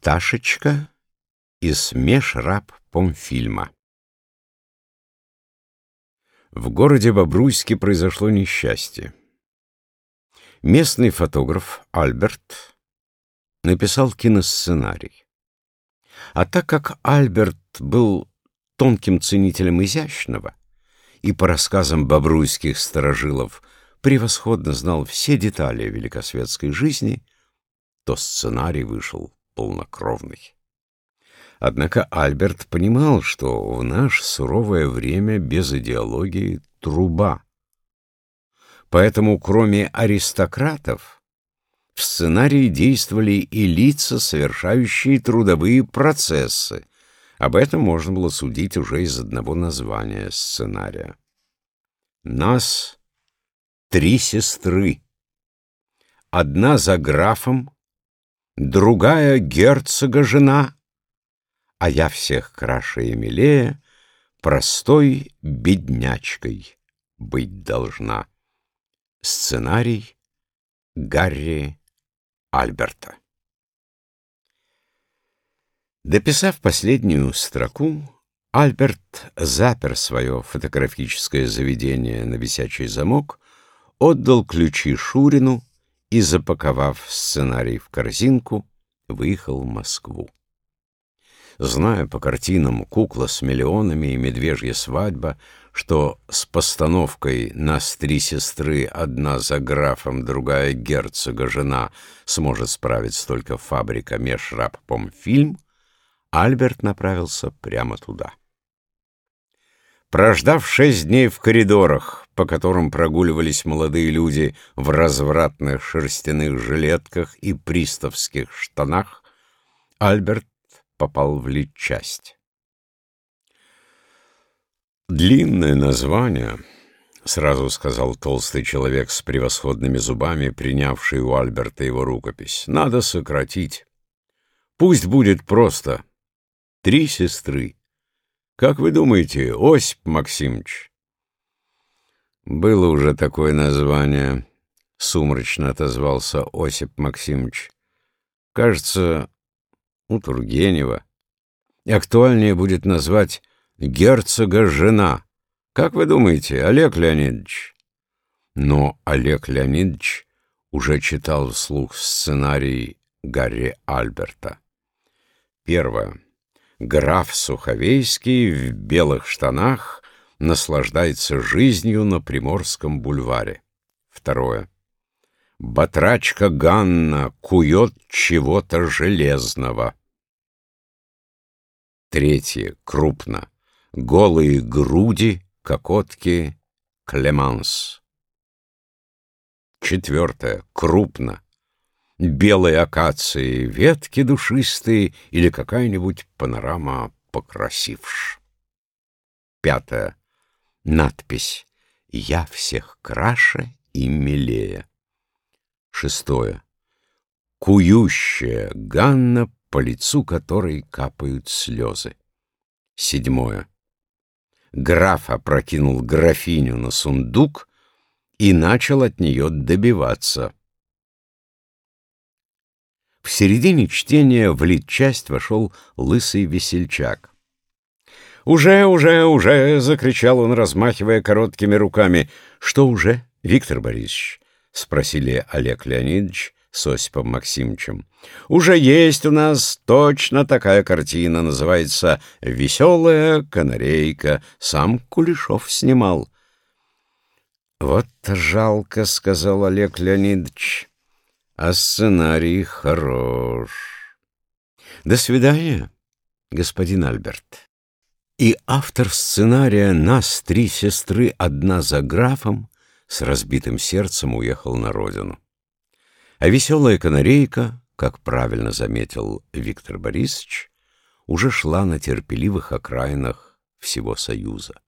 Пташечка из межраб помфильма В городе Бобруйске произошло несчастье. Местный фотограф Альберт написал киносценарий. А так как Альберт был тонким ценителем изящного и по рассказам бобруйских сторожилов превосходно знал все детали великосветской жизни, то сценарий вышел полнокровный. Однако Альберт понимал, что в наше суровое время без идеологии труба. Поэтому, кроме аристократов, в сценарии действовали и лица, совершающие трудовые процессы. Об этом можно было судить уже из одного названия сценария. Нас три сестры. Одна за графом, другая герцога жена, а я всех краше и милее, простой беднячкой быть должна. Сценарий Гарри Альберта Дописав последнюю строку, Альберт запер свое фотографическое заведение на висячий замок, отдал ключи Шурину и, запаковав сценарий в корзинку, выехал в Москву. Зная по картинам «Кукла с миллионами» и «Медвежья свадьба», что с постановкой «Нас три сестры, одна за графом, другая герцога, жена» сможет справиться только фабрика Межрабпомфильм, Альберт направился прямо туда. Прождав шесть дней в коридорах, по которым прогуливались молодые люди в развратных шерстяных жилетках и приставских штанах, Альберт попал в литчасть. «Длинное название», — сразу сказал толстый человек с превосходными зубами, принявший у Альберта его рукопись. «Надо сократить. Пусть будет просто. Три сестры. Как вы думаете, Осип Максимович? Было уже такое название, сумрачно отозвался Осип Максимович. Кажется, у Тургенева. Актуальнее будет назвать герцога жена. Как вы думаете, Олег Леонидович? Но Олег Леонидович уже читал вслух сценарий Гарри Альберта. Первое. Граф Суховейский в белых штанах наслаждается жизнью на Приморском бульваре. Второе. Батрачка Ганна кует чего-то железного. Третье. Крупно. Голые груди кокотки Клеманс. Четвертое. Крупно белые акации, ветки душистые или какая-нибудь панорама покрасивш. Пятое. Надпись «Я всех краше и милее». Шестое. Кующая Ганна, по лицу которой капают слезы. Седьмое. Граф опрокинул графиню на сундук и начал от нее добиваться — в середине чтения в литчасть вошел лысый весельчак. «Уже, уже, уже!» — закричал он, размахивая короткими руками. «Что уже, Виктор Борисович?» — спросили Олег Леонидович с Осипом Максимовичем. «Уже есть у нас точно такая картина, называется «Веселая канарейка». Сам Кулешов снимал». «Вот жалко», — сказал Олег Леонидович а сценарий хорош. До свидания, господин Альберт. И автор сценария «Нас три сестры, одна за графом» с разбитым сердцем уехал на родину. А веселая канарейка, как правильно заметил Виктор Борисович, уже шла на терпеливых окраинах всего Союза.